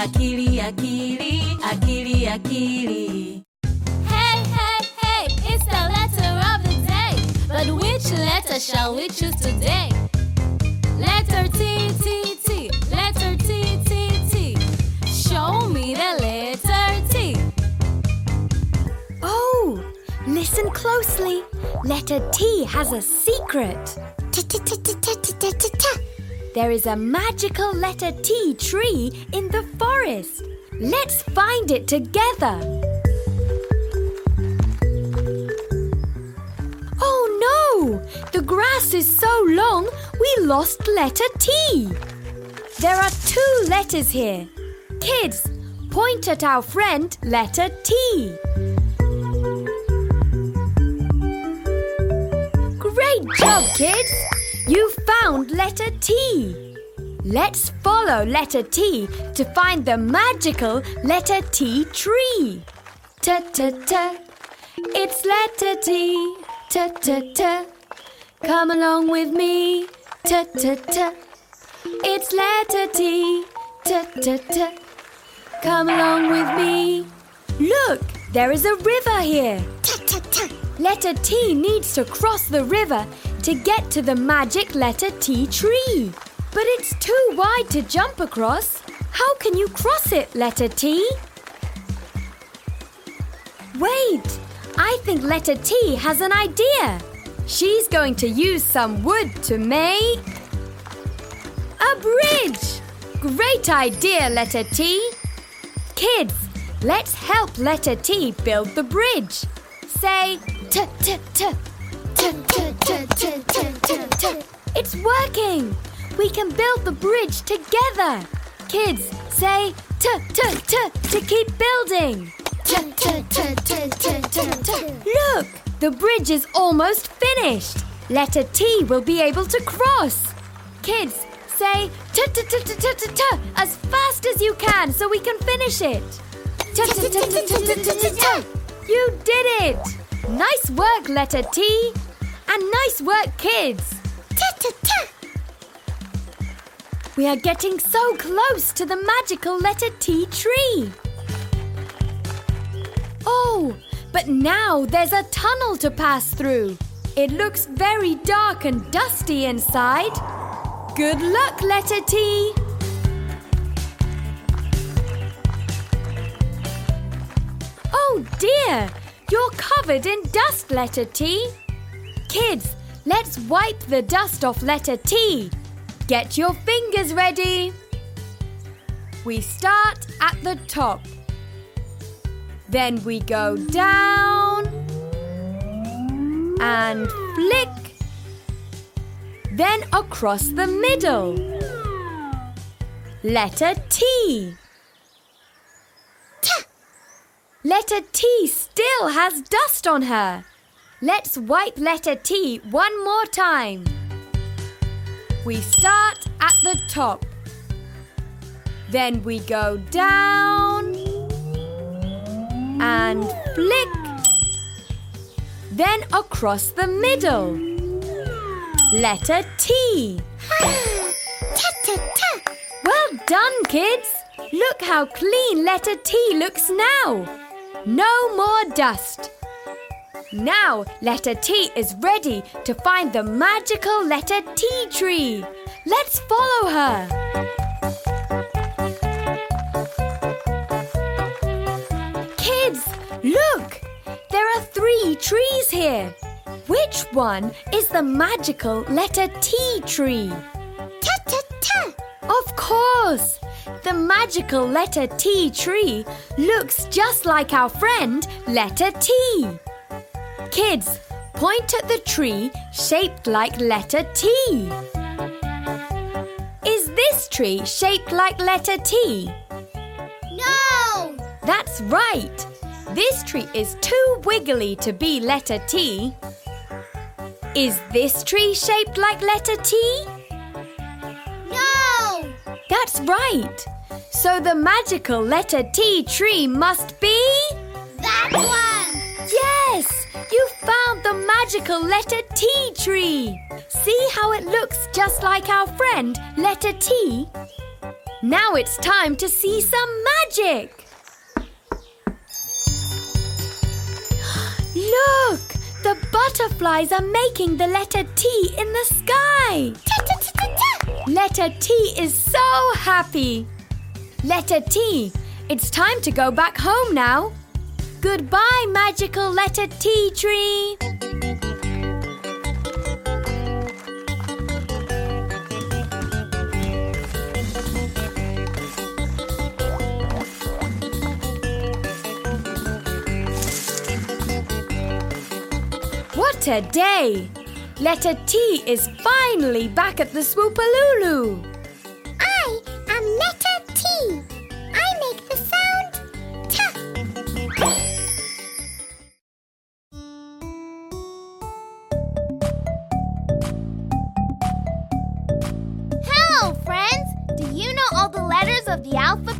akili, akili, akili, akili. Hey, hey, hey, it's the letter of the day. But which letter shall we choose today? Letter T, T, T, letter T, T, T. Show me the letter T. Oh, listen closely. Letter T has a secret. There is a magical letter T tree in the forest. Let's find it together. Oh no! The grass is so long we lost letter T. There are two letters here. Kids, point at our friend letter T. Great job, kids! Found letter T. Let's follow letter T to find the magical letter T tree. Ta ta ta, it's letter T. Ta ta ta, come along with me. Ta ta ta, it's letter T. Ta ta ta, come along with me. Look, there is a river here. Letter T needs to cross the river to get to the magic letter T tree. But it's too wide to jump across. How can you cross it, letter T? Wait, I think letter T has an idea. She's going to use some wood to make a bridge. Great idea, letter T. Kids, let's help letter T build the bridge. Say t t t t t. It's working. We can build the bridge together. Kids, say t t t to keep building. Look, the bridge is almost finished. Letter T will be able to cross. Kids, say t t t t t t t as fast as you can so we can finish it. You did it! Nice work, letter T. And nice work, kids. We are getting so close to the magical letter T tree. Oh, but now there's a tunnel to pass through. It looks very dark and dusty inside. Good luck, letter T. Oh dear, you're covered in dust, letter T. Kids, let's wipe the dust off letter T. Get your fingers ready. We start at the top. Then we go down and flick. Then across the middle. Letter T. Letter T still has dust on her. Let's wipe letter T one more time. We start at the top. Then we go down and flick. Then across the middle. Letter T. Well done, kids. Look how clean letter T looks now. No more dust. Now, letter T is ready to find the magical letter T tree. Let's follow her. Kids, look! There are three trees here. Which one is the magical letter T tree? Ta ta ta! Of course! The magical letter T tree looks just like our friend letter T. Kids, point at the tree shaped like letter T. Is this tree shaped like letter T? No! That's right. This tree is too wiggly to be letter T. Is this tree shaped like letter T? No! That's right. So the magical letter T tree must be. Magical letter T tree. See how it looks just like our friend, letter T? Now it's time to see some magic. Look! The butterflies are making the letter T in the sky. Letter T is so happy. Letter T, it's time to go back home now. Goodbye, magical letter T tree. What a day! Letter T is finally back at the Swoopalulu. I am letter T. I make the sound T. Hello, friends! Do you know all the letters of the alphabet?